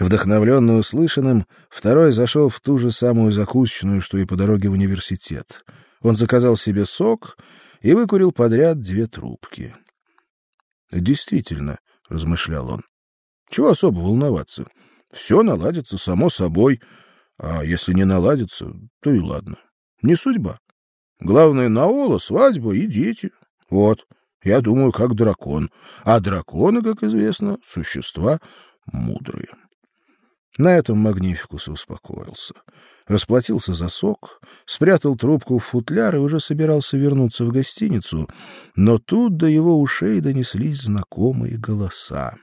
Вдохновленный услышанным, второй зашел в ту же самую закусочную, что и по дороге в университет. Он заказал себе сок и выкурил подряд две трубки. Действительно, размышлял он. Чего особо волноваться? Все наладится само собой, а если не наладится, то и ладно. Не судьба. Главное Наола, свадьба и дети. Вот. Я думаю, как дракон. А драконы, как известно, существа мудрые. На этом Магнификус успокоился. Расплатился за сок, спрятал трубку в футляр и уже собирался вернуться в гостиницу, но тут до его ушей донеслись знакомые голоса.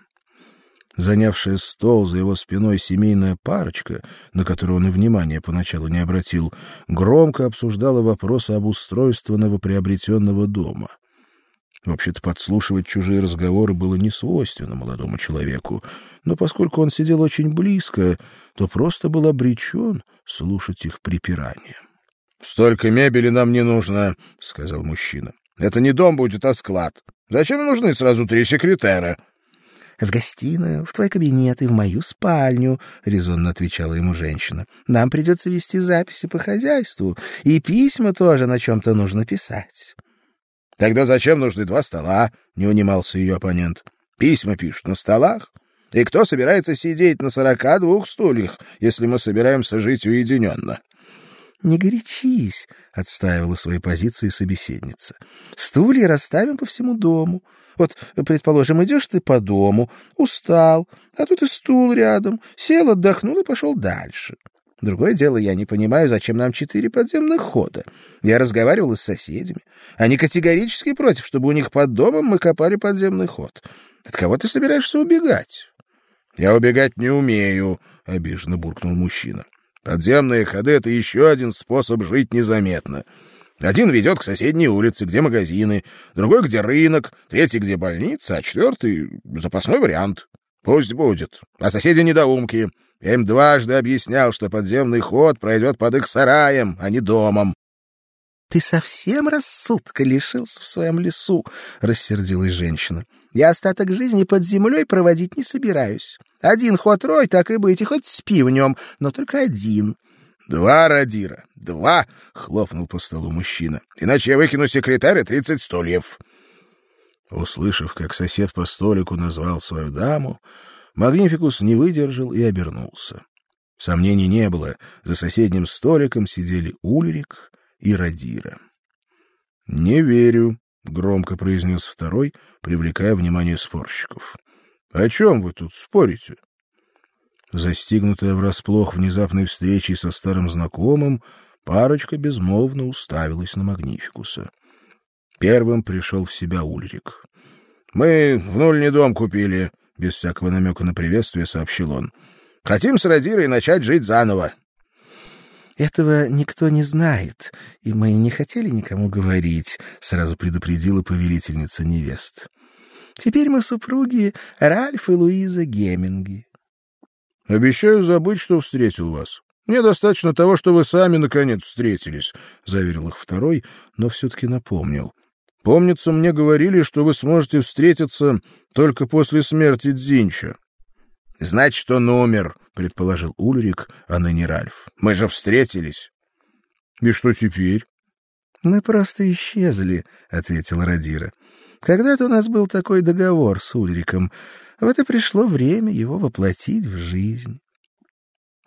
Занявшая стол за его спиной семейная парочка, на которую он и внимания поначалу не обратил, громко обсуждала вопросы об устройстве новоприобретенного дома. Вообще-то подслушивать чужие разговоры было не свойственно молодому человеку, но поскольку он сидел очень близко, то просто был обречен слушать их припирания. Столько мебели нам не нужно, сказал мужчина. Это не дом будет, а склад. Зачем нужны сразу три секретаря? В гостиную, в твой кабинет и в мою спальню, резонно отвечала ему женщина. Нам придется вести записи по хозяйству, и письма тоже на чем то нужно писать. Тогда зачем нужны два стола? не унимался ее оппонент. Письма пишут на столах. И кто собирается сидеть на сорока двух стульях, если мы собираемся жить уединенно? Не горячись, отстаивала свои позиции собеседница. Стулья расставим по всему дому. Вот, предположим, идешь ты по дому, устал, а тут и стул рядом, сел, отдохнул и пошел дальше. Другое дело, я не понимаю, зачем нам четыре подземных хода. Я разговаривал с соседями. Они категорически против, чтобы у них под домом мы копали подземный ход. От кого ты собираешься убегать? Я убегать не умею, обиженно буркнул мужчина. Подземные ходы это еще один способ жить незаметно. Один ведет к соседней улице, где магазины, другой где рынок, третий где больница, а четвертый запасной вариант. Пусть будет. А соседи недоумки. Я им дважды объяснял, что подземный ход пройдет под их сараем, а не домом. — Ты совсем рассудка лишился в своем лесу, — рассердилась женщина. — Я остаток жизни под землей проводить не собираюсь. Один ход рой, так и быть, и хоть спи в нем, но только один. — Два, Радира, два! — хлопнул по столу мужчина. — Иначе я выкину секретаря тридцать стульев. Услышав, как сосед по столику назвал свою даму, Магнификус не выдержал и обернулся. Сомнений не было, за соседним столиком сидели Ульрик и Радира. "Не верю", громко произнес второй, привлекая внимание спорщиков. "О чем вы тут спорите?" Застигнутая врасплох внезапной встречей со старым знакомым, парочка безмолвно уставилась на Магнификуса. Первым пришел в себя Ульрик. Мы в нульный дом купили, без всякого намека на приветствие сообщил он. Хотим с Радирой начать жить заново. Этого никто не знает, и мы не хотели никому говорить, сразу предупредила повелительница невест. Теперь мы супруги Ральф и Луиза Геминги. Обещаю забыть, что встретил вас. Мне достаточно того, что вы сами наконец встретились, заверил их второй, но все таки напомнил. Помнится, мне говорили, что вы сможете встретиться только после смерти Дзинча. Значит, он умер, предположил Ульрик, а ныне Ральф. Мы же встретились. И что теперь? Мы просто исчезли, ответил Радира. Когда-то у нас был такой договор с Ульриком. Вот и пришло время его воплотить в жизнь.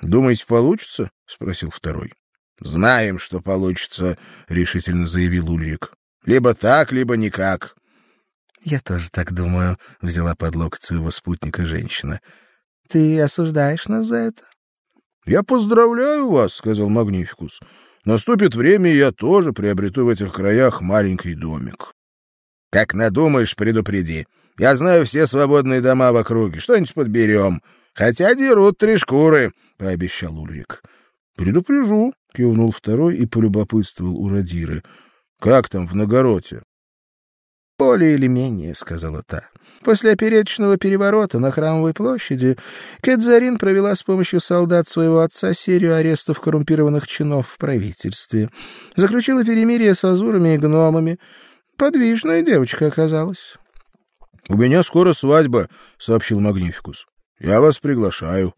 Думаете, получится? спросил второй. Знаем, что получится, решительно заявил Ульрик. Либо так, либо никак. Я тоже так думаю, взяла под локоть своего спутника женщина. Ты осуждаешь нас за это? Я поздравляю вас, сказал Магнификус. Наступит время, и я тоже приобрету в этих краях маленький домик. Как надумаешь, предупреди. Я знаю все свободные дома в округе. Что-нибудь подберем. Хотя дерут три шкуры, пообещал Ульрик. Предупрежу, кивнул второй и полюбопытствовал у Радиры. Как там в Нагороте? Более или менее, сказала та. После опереточного переворота на Храмовой площади Кэдзарин провела с помощью солдат своего отца серию арестов коррумпированных чинов в правительстве. Заключила перемирие с азурами и гномами. Подвижная девочка оказалась. — У меня скоро свадьба, — сообщил Магнификус. — Я вас приглашаю.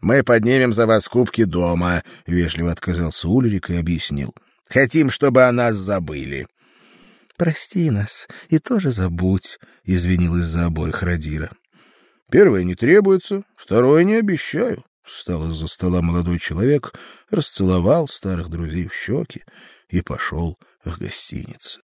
Мы поднимем за вас кубки дома, вежливо отказался Ульрик и объяснил. Хотим, чтобы о нас забыли. Прости нас и тоже забудь, извинилась за обоих Радира. Первое не требуется, второе не обещаю. Встал из-за стола молодой человек, расцеловал старых друзей в щеки и пошел в гостиницу.